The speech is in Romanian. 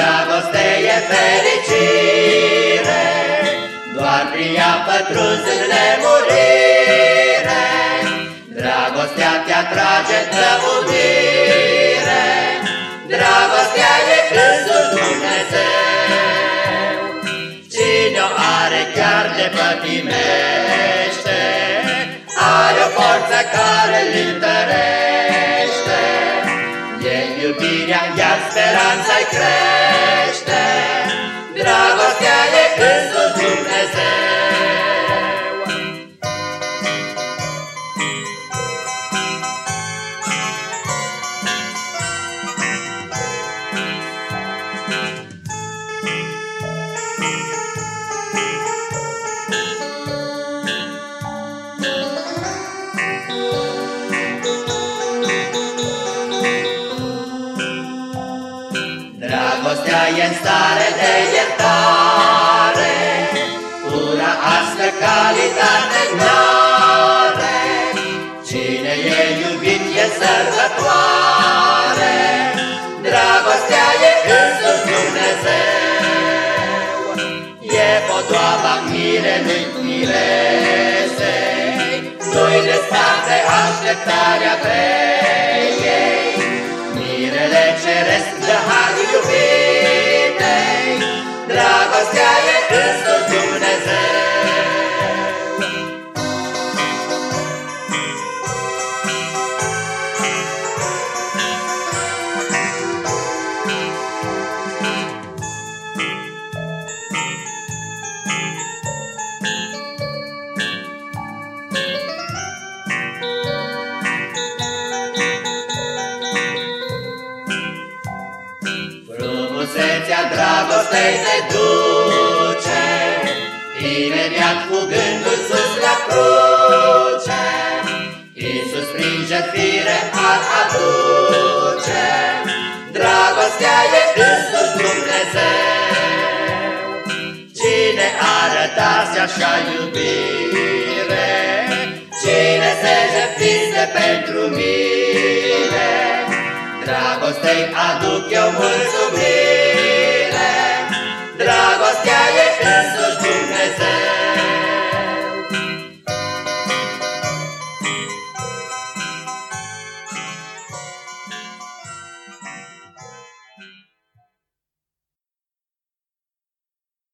Dragoste e fericire, doar prin ea pătrunzi în nemurire. Dragostea te atrage într unire, dragostea e însuși Dumnezeu. Cine o are chiar de pătimește, are o forță care îl întărește. E iubirea, iar speranța-i crește, Dragostea e în stare de iertare, Ura astă calitate n-are. Cine e iubit e sărbătoare, Dragostea e însuși Dumnezeu. E podoaba mirelui miresei, Nu-i desparte așteptarea pe ei, Mirele ceresc de har dragostei te duce, Imediat cu gândul sus la cruce. Iisus prin jertfire ar aduce, Dragostea e însuși Dumnezeu. Cine arătase așa iubire, Cine se jertfise pentru mine, Dragostei aduc eu mulțumire.